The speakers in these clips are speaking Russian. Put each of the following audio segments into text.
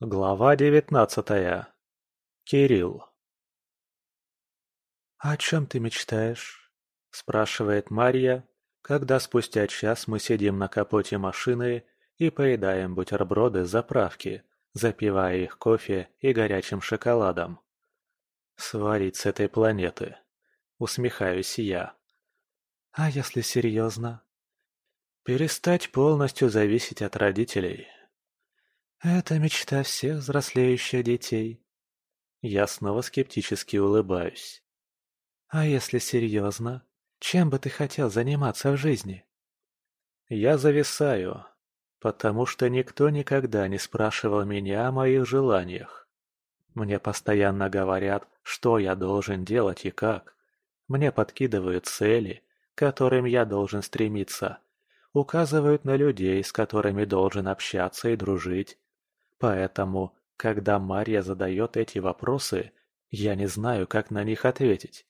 Глава девятнадцатая. Кирилл. «О чем ты мечтаешь?» – спрашивает Марья, когда спустя час мы сидим на капоте машины и поедаем бутерброды с заправки, запивая их кофе и горячим шоколадом. «Сварить с этой планеты», – усмехаюсь я. «А если серьезно?» «Перестать полностью зависеть от родителей». «Это мечта всех взрослеющих детей». Я снова скептически улыбаюсь. «А если серьезно, чем бы ты хотел заниматься в жизни?» Я зависаю, потому что никто никогда не спрашивал меня о моих желаниях. Мне постоянно говорят, что я должен делать и как. Мне подкидывают цели, к которым я должен стремиться, указывают на людей, с которыми должен общаться и дружить. Поэтому, когда Марья задает эти вопросы, я не знаю, как на них ответить.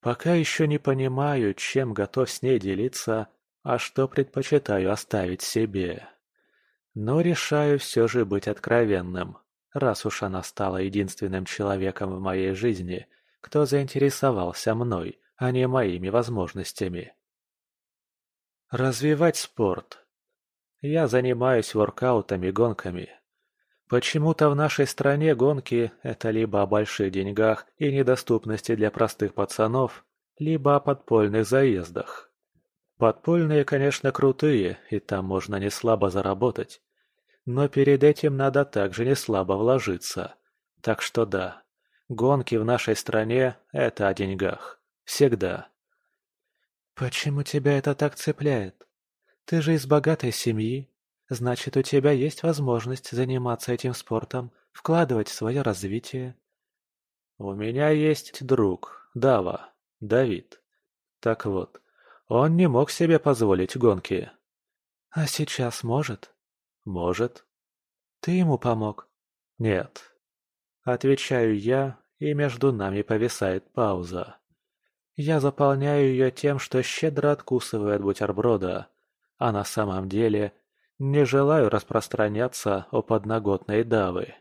Пока еще не понимаю, чем готов с ней делиться, а что предпочитаю оставить себе. Но решаю все же быть откровенным, раз уж она стала единственным человеком в моей жизни, кто заинтересовался мной, а не моими возможностями. Развивать спорт. Я занимаюсь воркаутами-гонками. Почему-то в нашей стране гонки – это либо о больших деньгах и недоступности для простых пацанов, либо о подпольных заездах. Подпольные, конечно, крутые, и там можно не слабо заработать. Но перед этим надо также не слабо вложиться. Так что да, гонки в нашей стране – это о деньгах. Всегда. «Почему тебя это так цепляет? Ты же из богатой семьи, Значит, у тебя есть возможность заниматься этим спортом, вкладывать в свое развитие. У меня есть друг, Дава, Давид. Так вот, он не мог себе позволить гонки. А сейчас может? Может. Ты ему помог? Нет. Отвечаю я, и между нами повисает пауза. Я заполняю ее тем, что щедро откусываю от бутерброда, а на самом деле не желаю распространяться о подноготной Давы.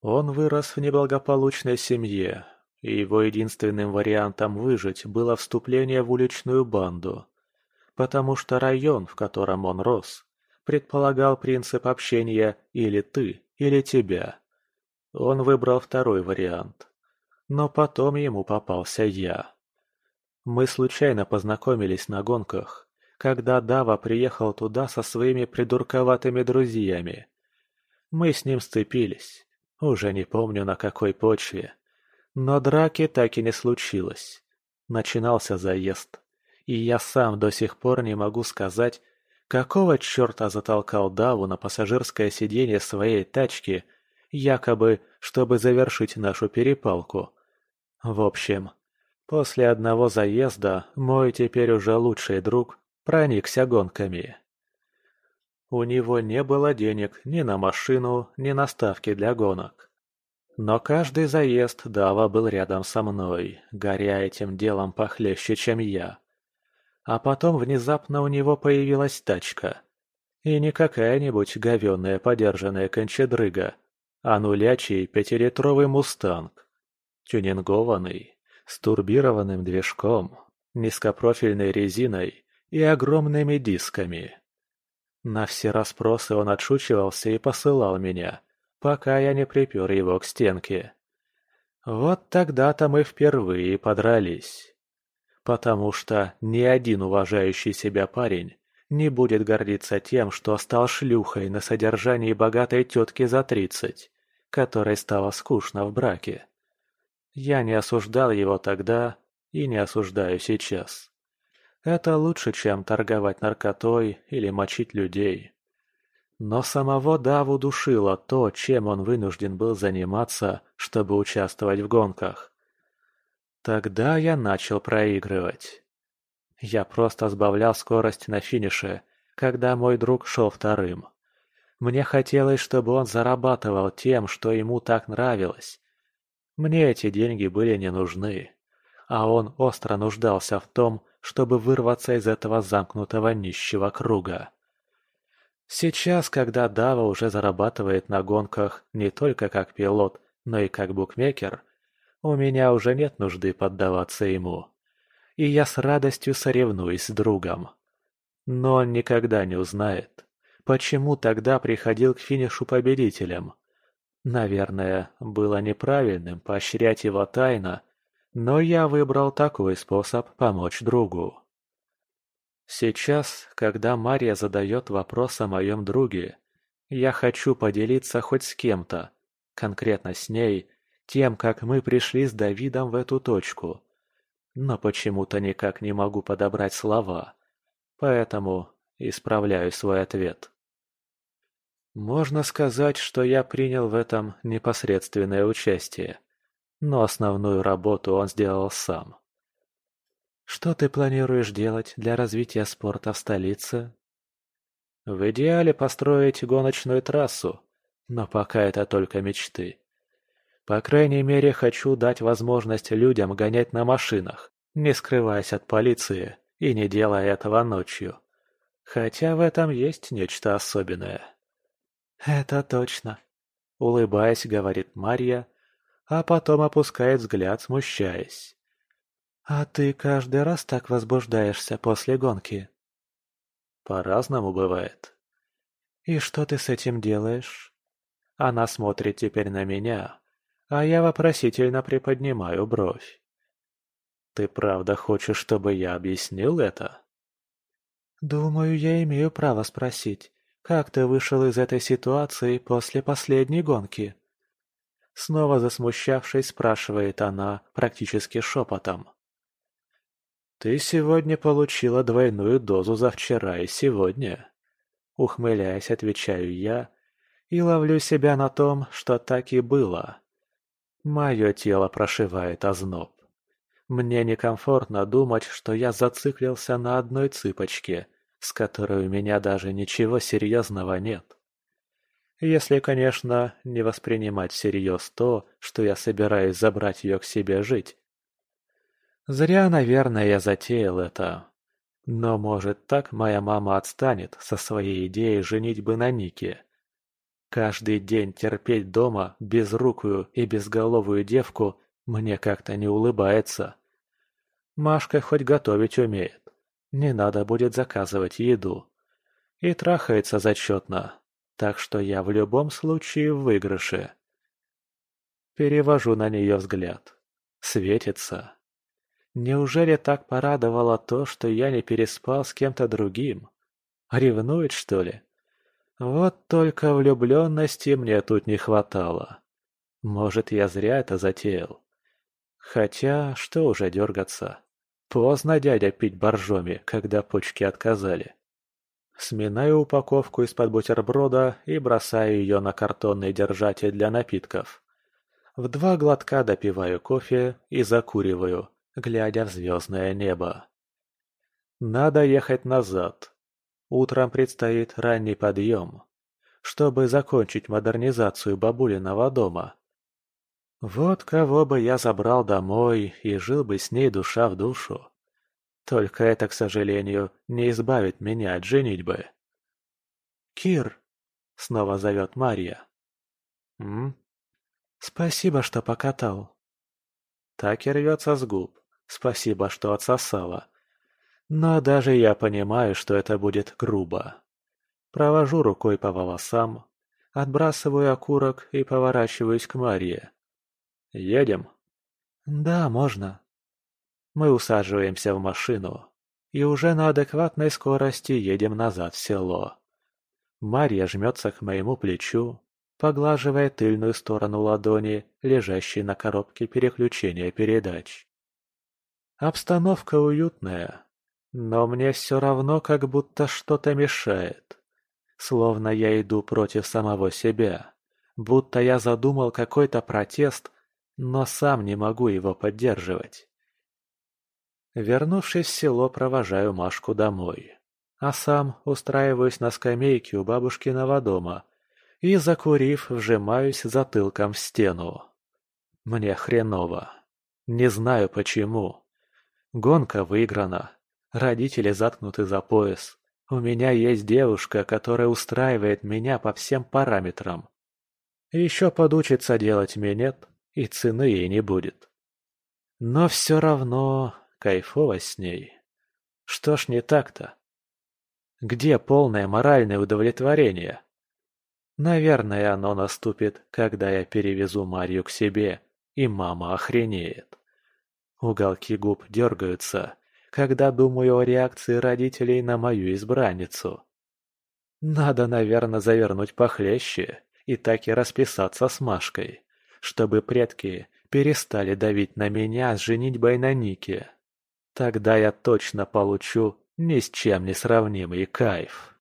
Он вырос в неблагополучной семье, и его единственным вариантом выжить было вступление в уличную банду, потому что район, в котором он рос, предполагал принцип общения или ты, или тебя. Он выбрал второй вариант. Но потом ему попался я. Мы случайно познакомились на гонках, когда Дава приехал туда со своими придурковатыми друзьями. Мы с ним сцепились, уже не помню на какой почве. Но драки так и не случилось. Начинался заезд. И я сам до сих пор не могу сказать, какого черта затолкал Даву на пассажирское сиденье своей тачки, якобы, чтобы завершить нашу перепалку. В общем, после одного заезда мой теперь уже лучший друг проникся гонками. У него не было денег ни на машину, ни на ставки для гонок. Но каждый заезд Дава был рядом со мной, горя этим делом похлеще, чем я. А потом внезапно у него появилась тачка. И не какая-нибудь говенная подержанная кончедрыга, а нулячий пятилитровый мустанг. Тюнингованный, с турбированным движком, низкопрофильной резиной и огромными дисками. На все расспросы он отшучивался и посылал меня, пока я не припер его к стенке. Вот тогда-то мы впервые подрались. Потому что ни один уважающий себя парень не будет гордиться тем, что стал шлюхой на содержании богатой тетки за тридцать, которой стало скучно в браке. Я не осуждал его тогда и не осуждаю сейчас. Это лучше, чем торговать наркотой или мочить людей. Но самого Даву душило то, чем он вынужден был заниматься, чтобы участвовать в гонках. Тогда я начал проигрывать. Я просто сбавлял скорость на финише, когда мой друг шел вторым. Мне хотелось, чтобы он зарабатывал тем, что ему так нравилось. Мне эти деньги были не нужны, а он остро нуждался в том, чтобы вырваться из этого замкнутого нищего круга. Сейчас, когда Дава уже зарабатывает на гонках не только как пилот, но и как букмекер, у меня уже нет нужды поддаваться ему. И я с радостью соревнуюсь с другом. Но он никогда не узнает, почему тогда приходил к финишу победителем. Наверное, было неправильным поощрять его тайно, но я выбрал такой способ помочь другу. Сейчас, когда Мария задает вопрос о моем друге, я хочу поделиться хоть с кем-то, конкретно с ней, тем, как мы пришли с Давидом в эту точку. Но почему-то никак не могу подобрать слова, поэтому исправляю свой ответ. Можно сказать, что я принял в этом непосредственное участие, но основную работу он сделал сам. Что ты планируешь делать для развития спорта в столице? В идеале построить гоночную трассу, но пока это только мечты. По крайней мере, хочу дать возможность людям гонять на машинах, не скрываясь от полиции и не делая этого ночью. Хотя в этом есть нечто особенное. «Это точно», — улыбаясь, говорит Марья, а потом опускает взгляд, смущаясь. «А ты каждый раз так возбуждаешься после гонки?» «По-разному бывает». «И что ты с этим делаешь?» Она смотрит теперь на меня, а я вопросительно приподнимаю бровь. «Ты правда хочешь, чтобы я объяснил это?» «Думаю, я имею право спросить. Как ты вышел из этой ситуации после последней гонки?» Снова засмущавшись, спрашивает она практически шепотом. «Ты сегодня получила двойную дозу за вчера и сегодня», — ухмыляясь, отвечаю я и ловлю себя на том, что так и было. Мое тело прошивает озноб. Мне некомфортно думать, что я зациклился на одной цыпочке — с которой у меня даже ничего серьезного нет. Если, конечно, не воспринимать всерьез то, что я собираюсь забрать ее к себе жить. Зря, наверное, я затеял это. Но, может, так моя мама отстанет со своей идеей женитьбы на Нике. Каждый день терпеть дома безрукую и безголовую девку мне как-то не улыбается. Машка хоть готовить умеет. Не надо будет заказывать еду. И трахается зачетно, так что я в любом случае в выигрыше. Перевожу на нее взгляд. Светится. Неужели так порадовало то, что я не переспал с кем-то другим? Ревнует, что ли? Вот только влюбленности мне тут не хватало. Может, я зря это затеял. Хотя, что уже дергаться. Поздно дядя пить боржоми, когда почки отказали. Сминаю упаковку из-под бутерброда и бросаю ее на картонный держатель для напитков. В два глотка допиваю кофе и закуриваю, глядя в звездное небо. Надо ехать назад. Утром предстоит ранний подъем, чтобы закончить модернизацию бабулиного дома. Вот кого бы я забрал домой и жил бы с ней душа в душу. Только это, к сожалению, не избавит меня от женитьбы. «Кир!» — снова зовет Марья. «М? Спасибо, что покатал». Так и рвется с губ. Спасибо, что отсосала. Но даже я понимаю, что это будет грубо. Провожу рукой по волосам, отбрасываю окурок и поворачиваюсь к Марье. «Едем?» «Да, можно». Мы усаживаемся в машину и уже на адекватной скорости едем назад в село. Марья жмется к моему плечу, поглаживая тыльную сторону ладони, лежащей на коробке переключения передач. Обстановка уютная, но мне все равно как будто что-то мешает. Словно я иду против самого себя, будто я задумал какой-то протест но сам не могу его поддерживать. Вернувшись в село, провожаю Машку домой, а сам устраиваюсь на скамейке у бабушкиного дома и, закурив, вжимаюсь затылком в стену. Мне хреново. Не знаю почему. Гонка выиграна. Родители заткнуты за пояс. У меня есть девушка, которая устраивает меня по всем параметрам. Еще подучится делать минет, и цены ей не будет. Но все равно кайфово с ней. Что ж не так-то? Где полное моральное удовлетворение? Наверное, оно наступит, когда я перевезу Марью к себе, и мама охренеет. Уголки губ дергаются, когда думаю о реакции родителей на мою избранницу. Надо, наверное, завернуть похлеще и так и расписаться с Машкой, чтобы предки перестали давить на меня с женитьбой на Нике. Тогда я точно получу ни с чем не сравнимый кайф.